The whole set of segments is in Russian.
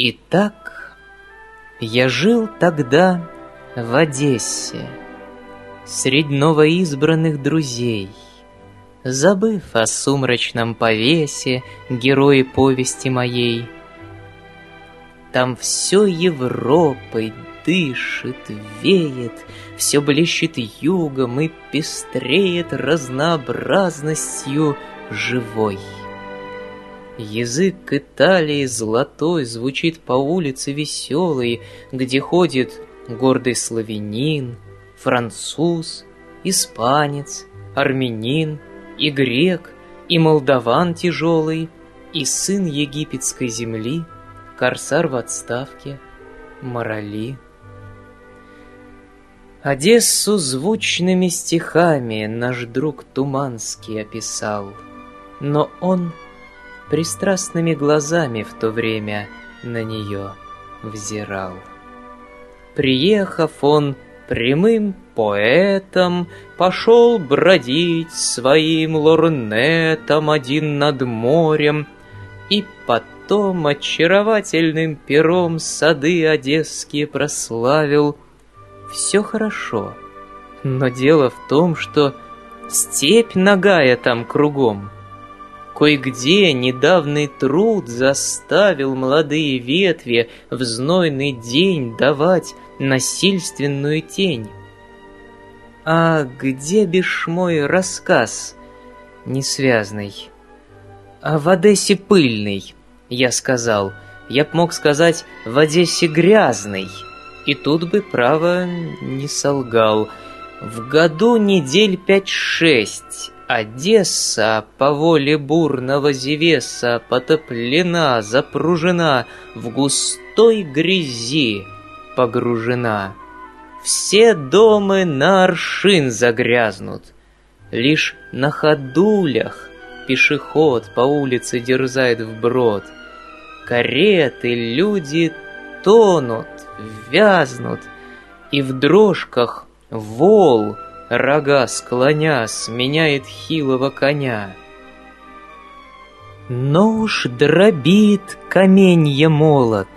Итак, я жил тогда в Одессе Средь новоизбранных друзей, Забыв о сумрачном повесе Герои повести моей. Там все Европой дышит, веет, Все блещет югом и пестреет Разнообразностью живой. Язык Италии золотой Звучит по улице веселой, Где ходит гордый славянин, Француз, испанец, армянин И грек, и молдаван тяжелый, И сын египетской земли, Корсар в отставке, морали. Одессу звучными стихами Наш друг Туманский описал, Но он — пристрастными глазами в то время на нее взирал. Приехав он прямым поэтом, Пошел бродить своим лорнетом Один над морем, И потом очаровательным пером Сады одесские прославил. Все хорошо, но дело в том, что Степь нагая там кругом — Кое-где недавний труд заставил молодые ветви в знойный день давать насильственную тень. А где бишь мой рассказ несвязный? А в Одессе пыльный, я сказал. Я б мог сказать в Одессе грязный. И тут бы, право, не солгал. В году недель пять-шесть, Одесса по воле бурного Зевеса потоплена, запружена, в густой грязи погружена. Все дома на аршин загрязнут, лишь на ходулях пешеход по улице дерзает вброд. Кареты, люди тонут, вязнут, и в дрожках вол — рога склоня, сменяет хилого коня. Но уж дробит каменье молот,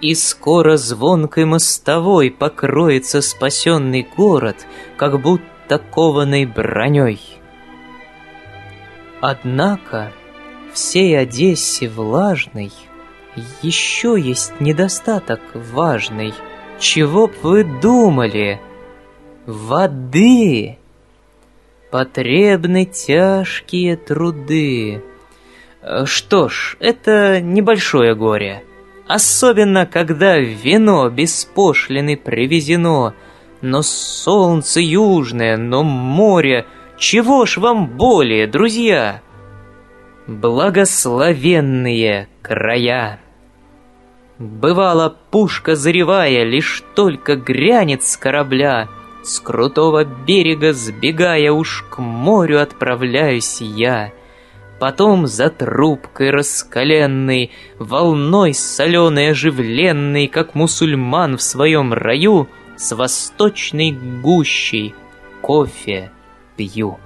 И скоро звонкой мостовой Покроется спасенный город, Как будто кованой броней. Однако всей Одессе влажной Еще есть недостаток важный. Чего б вы думали — воды. Потребны тяжкие труды. Что ж, это небольшое горе. Особенно, когда вино без пошлины привезено. Но солнце южное, но море. Чего ж вам более, друзья? Благословенные края. Бывало, пушка заревая, лишь только грянет с корабля — с крутого берега сбегая уж к морю отправляюсь я. Потом за трубкой раскаленной, волной соленой оживленной, как мусульман в своем раю, с восточной гущей кофе пью.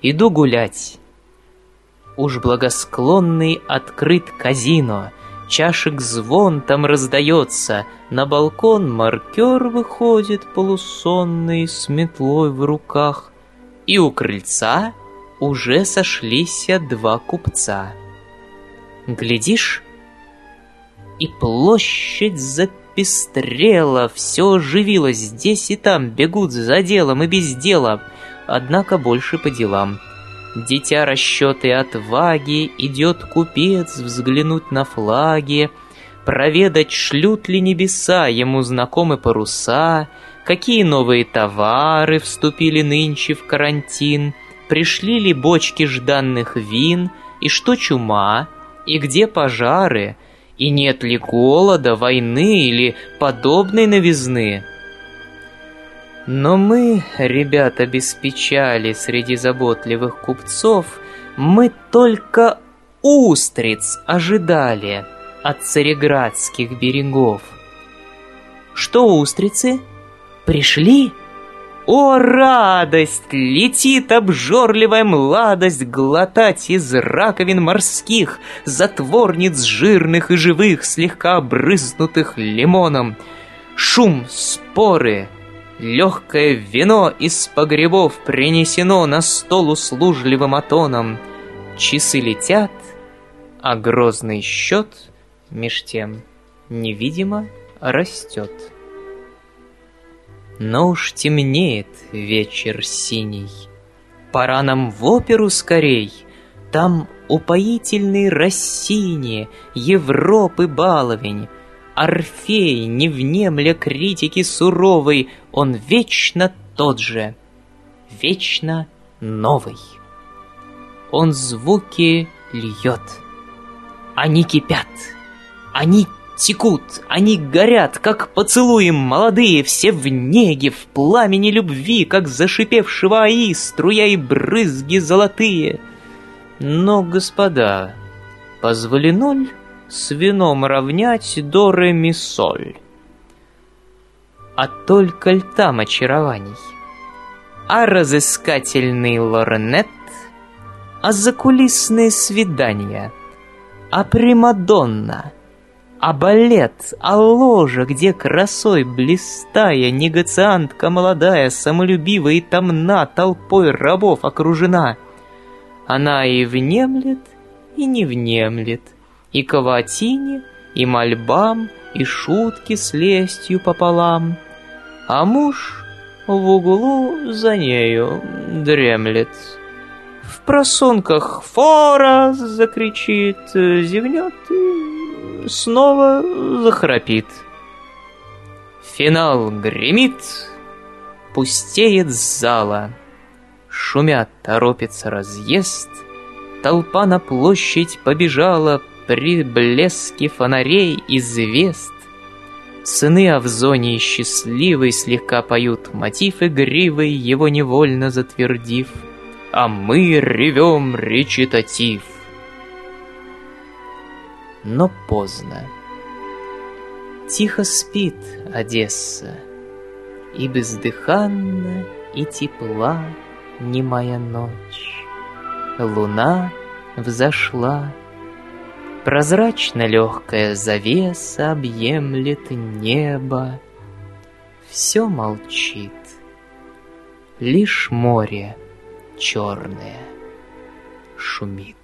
Иду гулять. Уж благосклонный открыт казино — Чашек звон там раздается, На балкон маркер выходит полусонный С метлой в руках, И у крыльца уже сошлись два купца. Глядишь, и площадь запестрела, Все оживилось, здесь и там Бегут за делом и без дела, Однако больше по делам — Дитя расчеты отваги, Идет купец взглянуть на флаги, Проведать, шлют ли небеса Ему знакомы паруса, Какие новые товары Вступили нынче в карантин, Пришли ли бочки жданных вин, И что чума, и где пожары, И нет ли голода, войны Или подобной новизны. Но мы, ребята без печали, среди заботливых купцов, мы только устриц ожидали от цареградских берегов. Что устрицы? Пришли? О, радость! Летит обжорливая младость Глотать из раковин морских Затворниц жирных и живых, Слегка брызнутых лимоном. Шум, споры, легкое вино Из погребов принесено На стол услужливым атоном. Часы летят, а грозный счет Меж тем невидимо растет. Но уж темнеет вечер синий. Пора нам в оперу скорей. Там упоительный Россини, Европы баловень. Орфей, не внемля критики суровой, Он вечно тот же, вечно новый. Он звуки льет. Они кипят, они текут, они горят, как поцелуи молодые, все в неге, в пламени любви, как зашипевшего аи, струя и брызги золотые. Но, господа, позволено ль с вином равнять до ре ми соль? А только ль там очарований? А разыскательный лорнет? А закулисные свидания? А Примадонна? а балет, а ложа, где красой блистая, негациантка молодая, самолюбивая и томна, толпой рабов окружена. Она и внемлет, и не внемлет, и каватине, и мольбам, и шутки с лестью пополам. А муж в углу за нею дремлет. В просунках фора закричит, зевнет и снова захрапит. Финал гремит, пустеет зала. Шумят, торопится разъезд, Толпа на площадь побежала При блеске фонарей и звезд. Сыны Авзонии счастливый Слегка поют мотив игривый, Его невольно затвердив, А мы ревем речитатив но поздно. Тихо спит Одесса, И бездыханна, и тепла немая ночь. Луна взошла, Прозрачно легкая завеса Объемлет небо. Все молчит, Лишь море черное шумит.